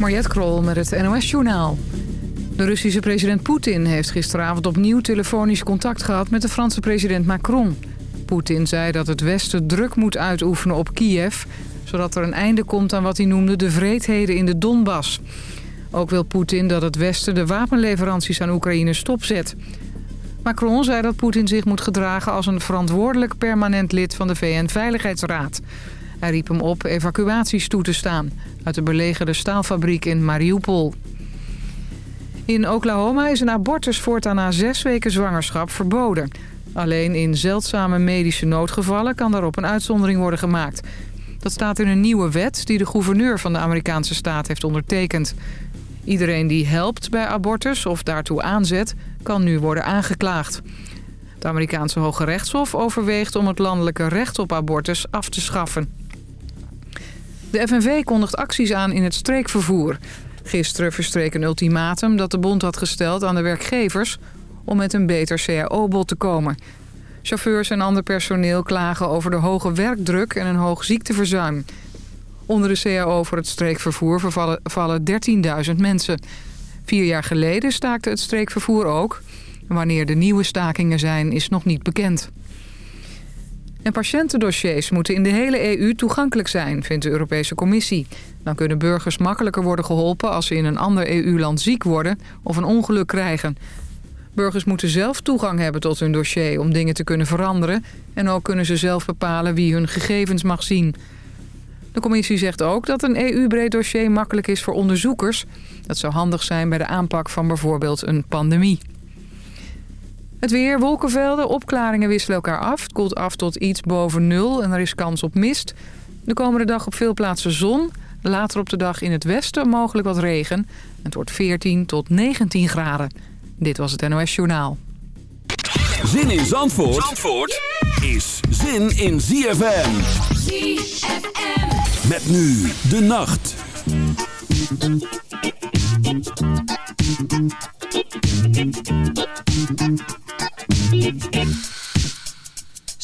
Mariette Krol met het NOS Journaal. De Russische president Poetin heeft gisteravond opnieuw telefonisch contact gehad met de Franse president Macron. Poetin zei dat het Westen druk moet uitoefenen op Kiev... zodat er een einde komt aan wat hij noemde de vreedheden in de Donbass. Ook wil Poetin dat het Westen de wapenleveranties aan Oekraïne stopzet. Macron zei dat Poetin zich moet gedragen als een verantwoordelijk permanent lid van de VN-veiligheidsraad... Hij riep hem op evacuaties toe te staan uit de belegerde staalfabriek in Mariupol. In Oklahoma is een abortus voortaan na zes weken zwangerschap verboden. Alleen in zeldzame medische noodgevallen kan daarop een uitzondering worden gemaakt. Dat staat in een nieuwe wet die de gouverneur van de Amerikaanse staat heeft ondertekend. Iedereen die helpt bij abortus of daartoe aanzet, kan nu worden aangeklaagd. Het Amerikaanse Hoge Rechtshof overweegt om het landelijke recht op abortus af te schaffen. De FNV kondigt acties aan in het streekvervoer. Gisteren verstreek een ultimatum dat de bond had gesteld aan de werkgevers... om met een beter cao-bod te komen. Chauffeurs en ander personeel klagen over de hoge werkdruk en een hoog ziekteverzuim. Onder de cao voor het streekvervoer vallen 13.000 mensen. Vier jaar geleden staakte het streekvervoer ook. Wanneer de nieuwe stakingen zijn is nog niet bekend. En patiëntendossiers moeten in de hele EU toegankelijk zijn, vindt de Europese Commissie. Dan kunnen burgers makkelijker worden geholpen als ze in een ander EU-land ziek worden of een ongeluk krijgen. Burgers moeten zelf toegang hebben tot hun dossier om dingen te kunnen veranderen... en ook kunnen ze zelf bepalen wie hun gegevens mag zien. De commissie zegt ook dat een EU-breed dossier makkelijk is voor onderzoekers. Dat zou handig zijn bij de aanpak van bijvoorbeeld een pandemie. Het weer, wolkenvelden, opklaringen wisselen elkaar af. Het koelt af tot iets boven nul en er is kans op mist. De komende dag op veel plaatsen zon. Later op de dag in het westen mogelijk wat regen. Het wordt 14 tot 19 graden. Dit was het NOS Journaal. Zin in Zandvoort, Zandvoort is zin in ZFM. ZFM. Met nu de nacht. Thank you.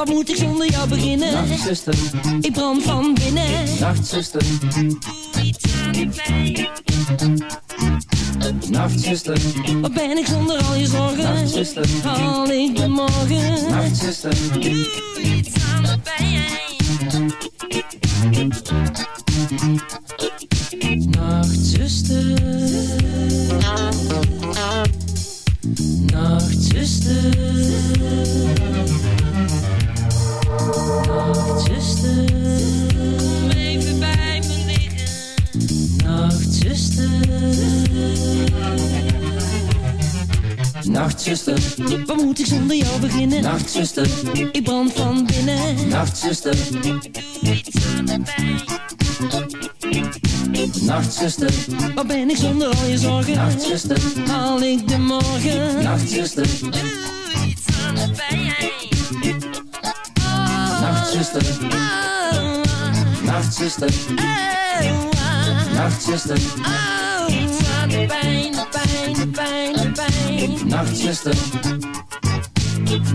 Wat moet ik zonder jou beginnen? Nachtzuster, Ik brand van binnen. Nachtzuster, Doe iets aan de pijn. Nachtzuster, Wat ben ik zonder al je zorgen? Nachtzuster, Haal ik de morgen? Nachtzuster, Doe iets aan de pijn. Nachtzuster, Ik brand van binnen. Nachtzuster, Doe iets aan de pijn. Nachtzuster, waar ben ik zonder al je zorgen? Nachtzuster, haal ik de morgen? Nachtzuster, doe iets aan de pijn. Nachtzuster, Oh, Nachtzuster, oh, Nachtzuster, oh, iets aan de pijn, de pijn, de pijn, de pijn. Nachtzuster,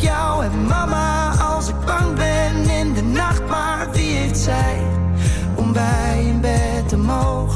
Jou en mama als ik bang ben in de nacht. Maar wie heeft zij om bij in bed te mogen?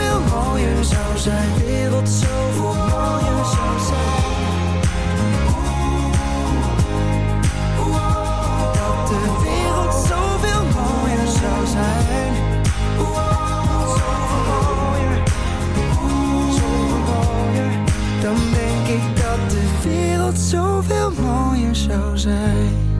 zou zijn. De wereld zoveel mooier zou zijn. Dat de wereld zoveel mooier zou zijn. Zoveel mooier. Zoveel mooier. Dan denk ik dat de wereld zoveel mooier zou zijn.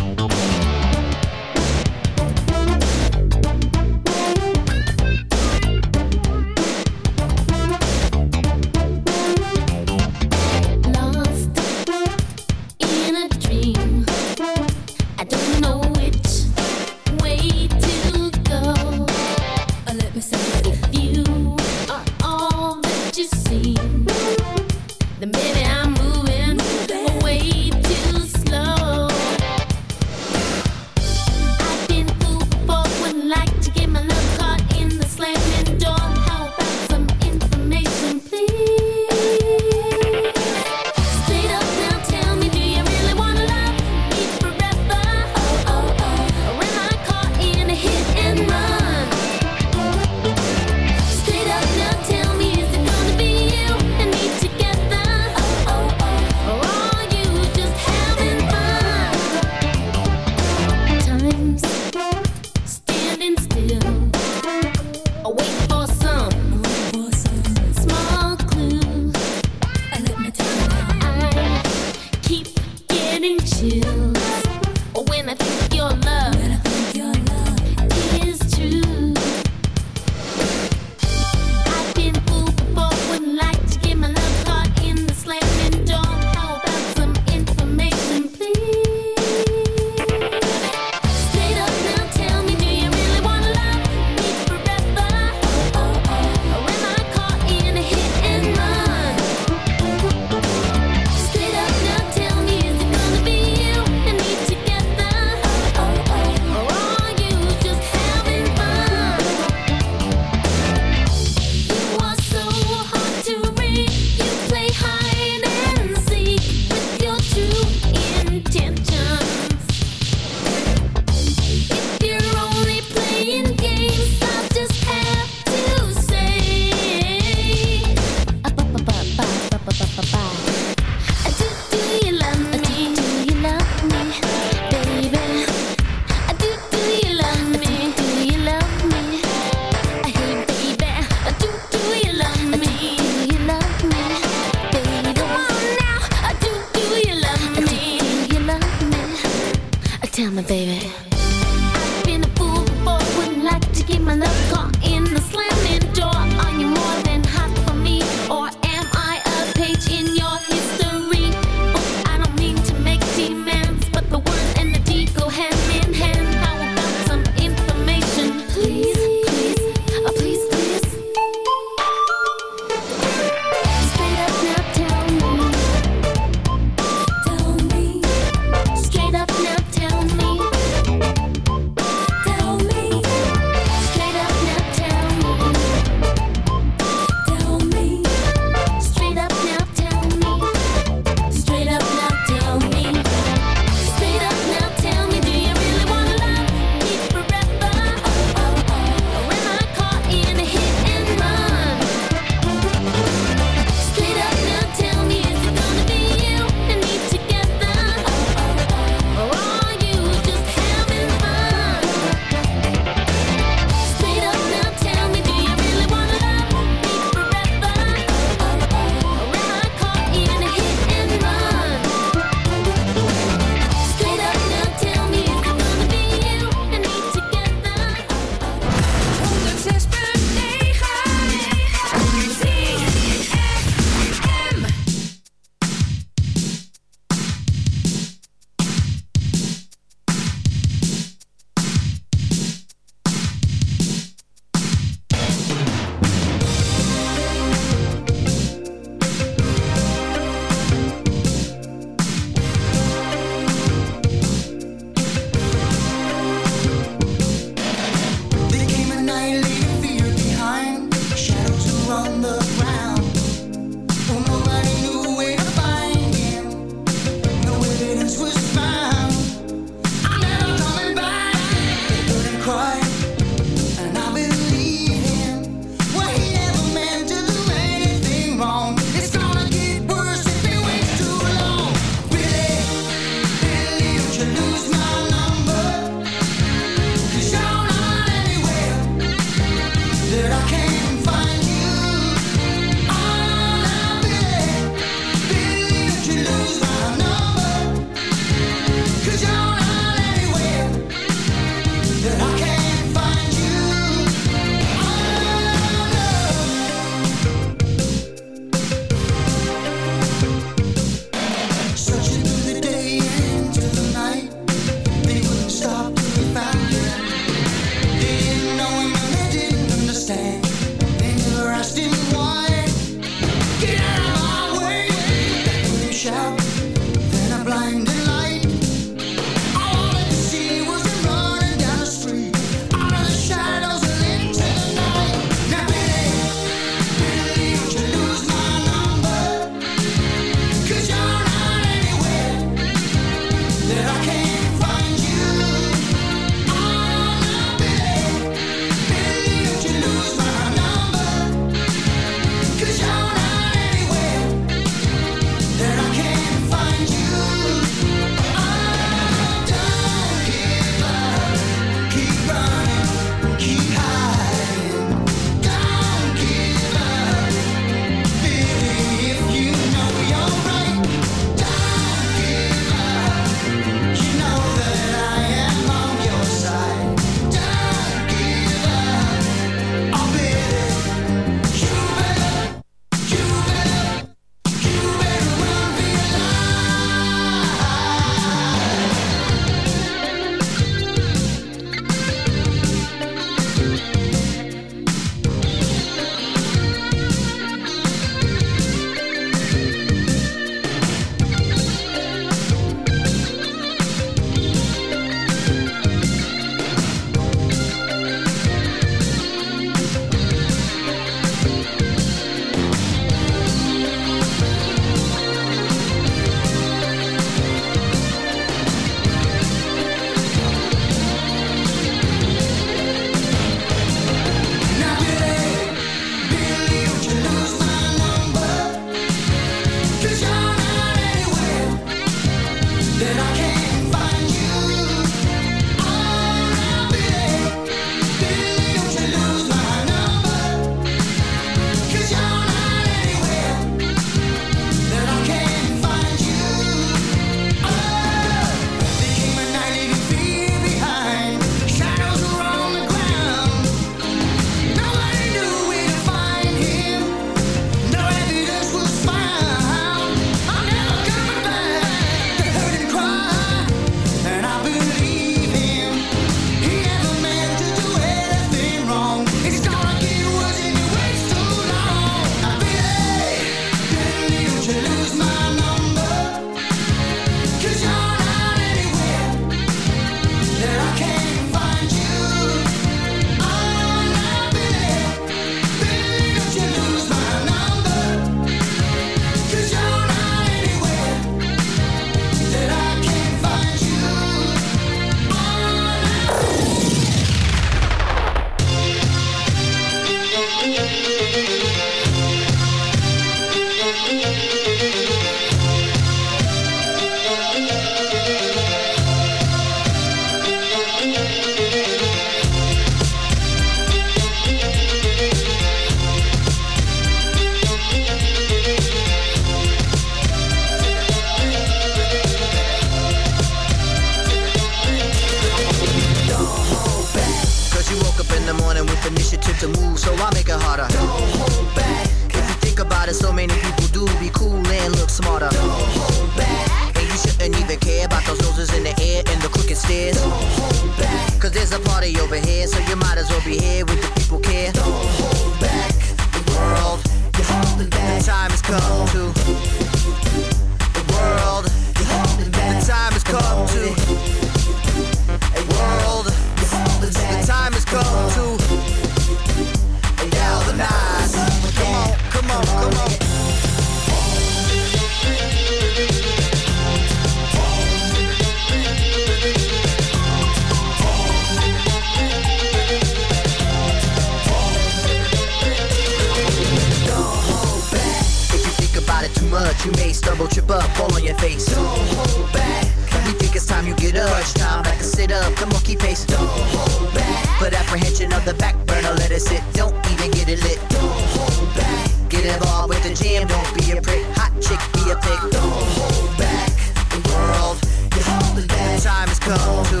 Much, you may stumble, trip up, fall on your face. Don't hold back. We think it's time you get up. Crunch time, back and sit up, the monkey face. Don't hold back. Put apprehension of the back burner, let it sit. Don't even get it lit. Don't hold back. Get involved with the jam, don't be a prick. Hot chick, be a pick. Don't hold back. The world, you're holding back. The time has come to.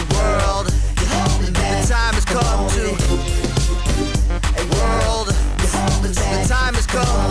The world, you're holding back. The time has come to. A world. The time has come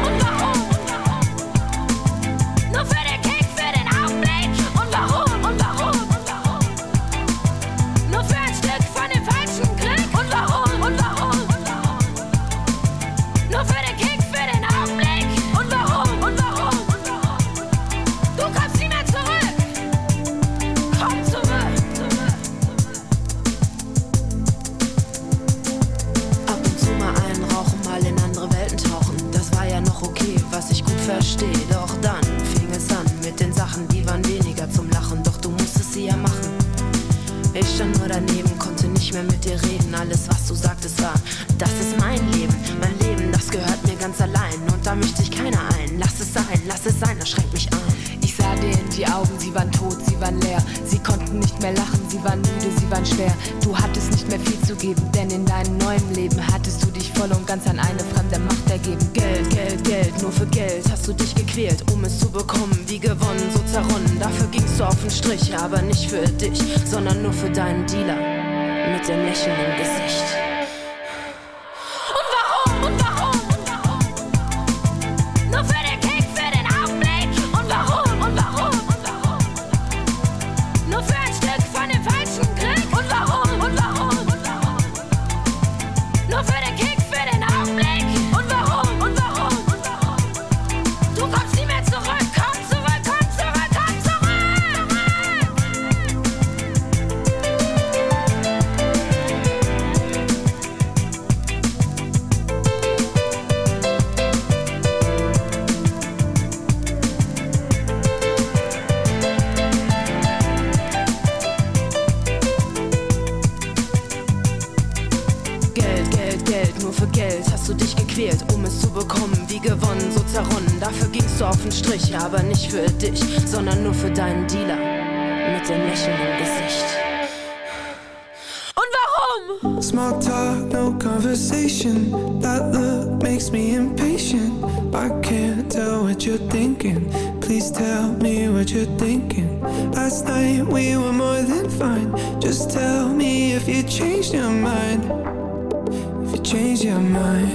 mine.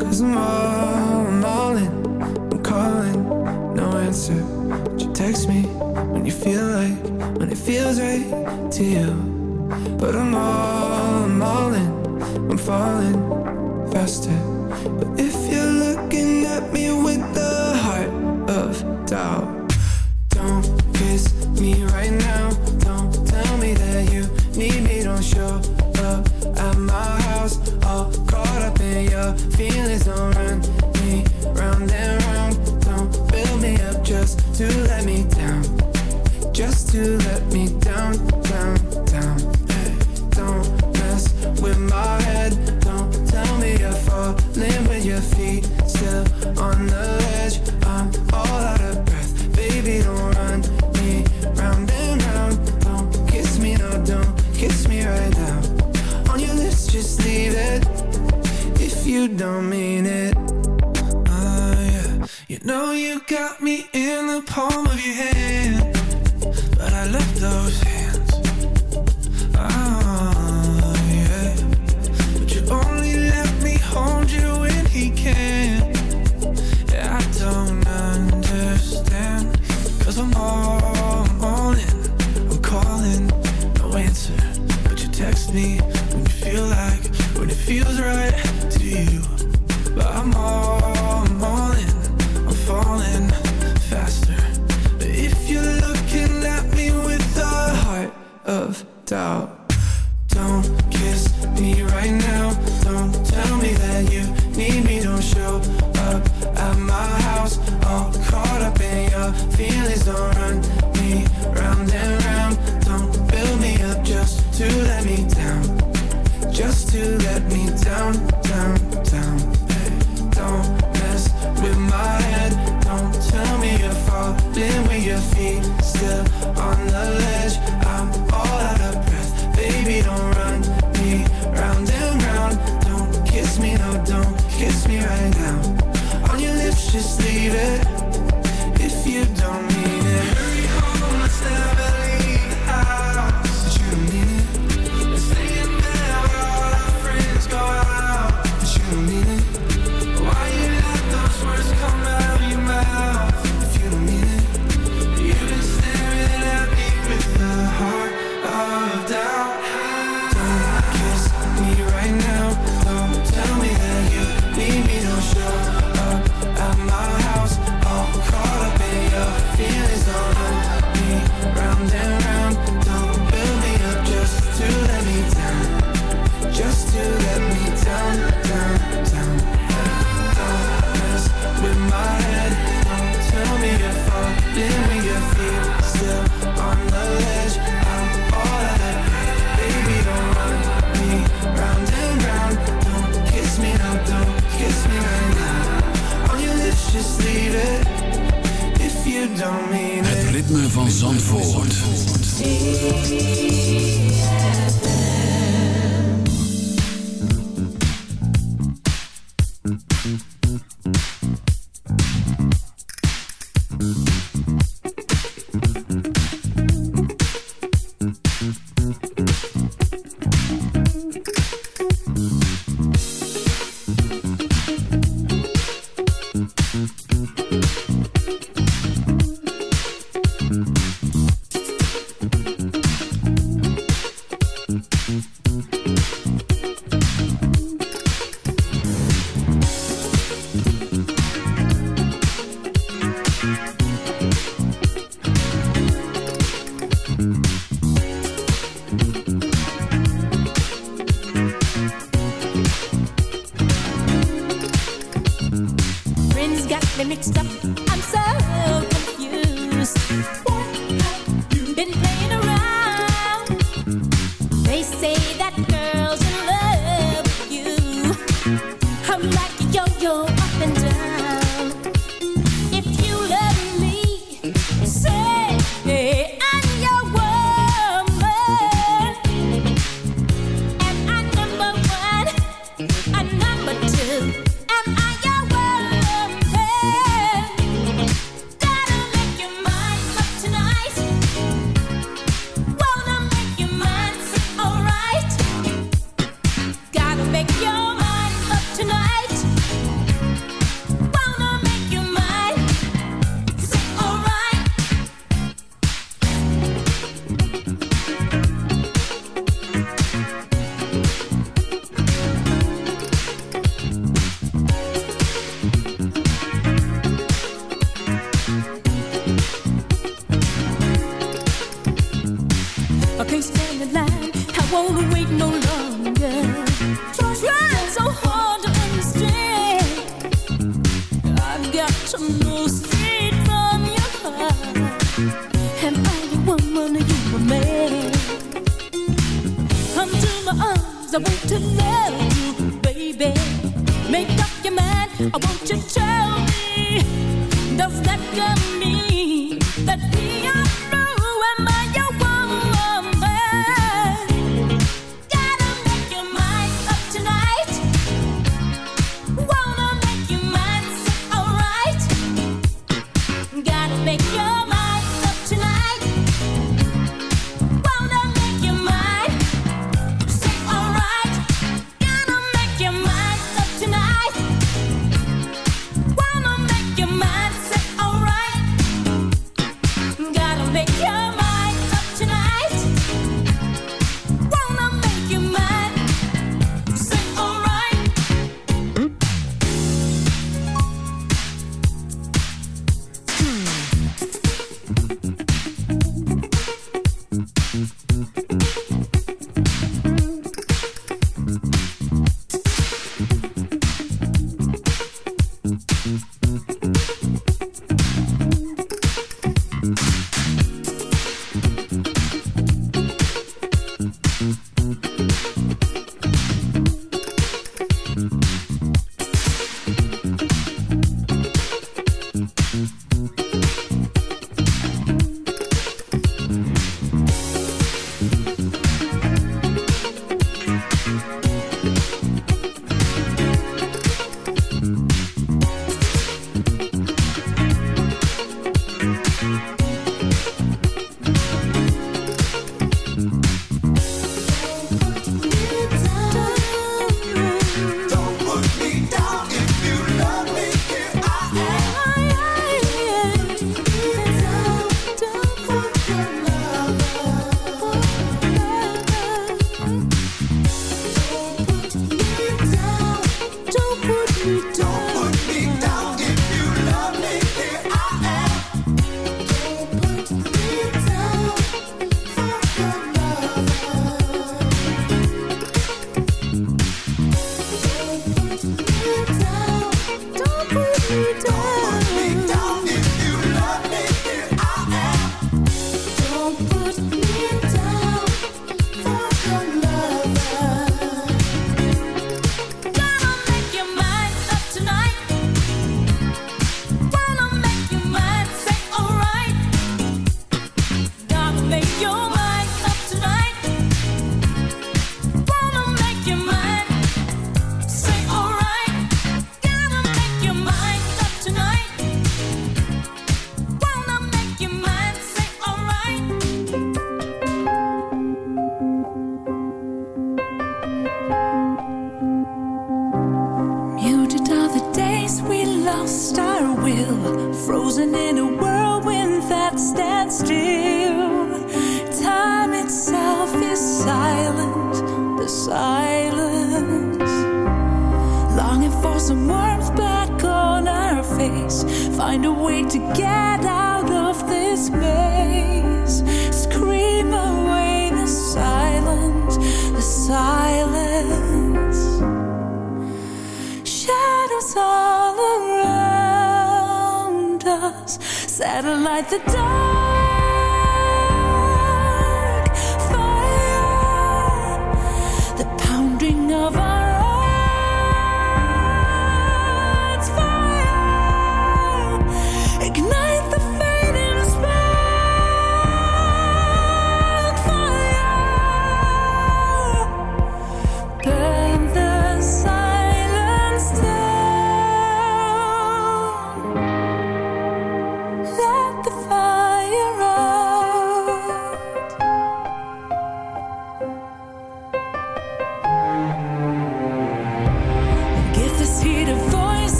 Cause I'm all, I'm all in. I'm calling, no answer. But you text me when you feel like, when it feels right to you. But I'm all. to let me down, down, down. Hey, don't mess with my head. Don't tell me you're falling with your feet still on the edge. I'm all out of breath, baby. Don't run me round and round. Don't kiss me, now, don't kiss me right now. On your lips, just leave it. If you don't mean it. Oh, yeah. You know you got me in the palm of your hand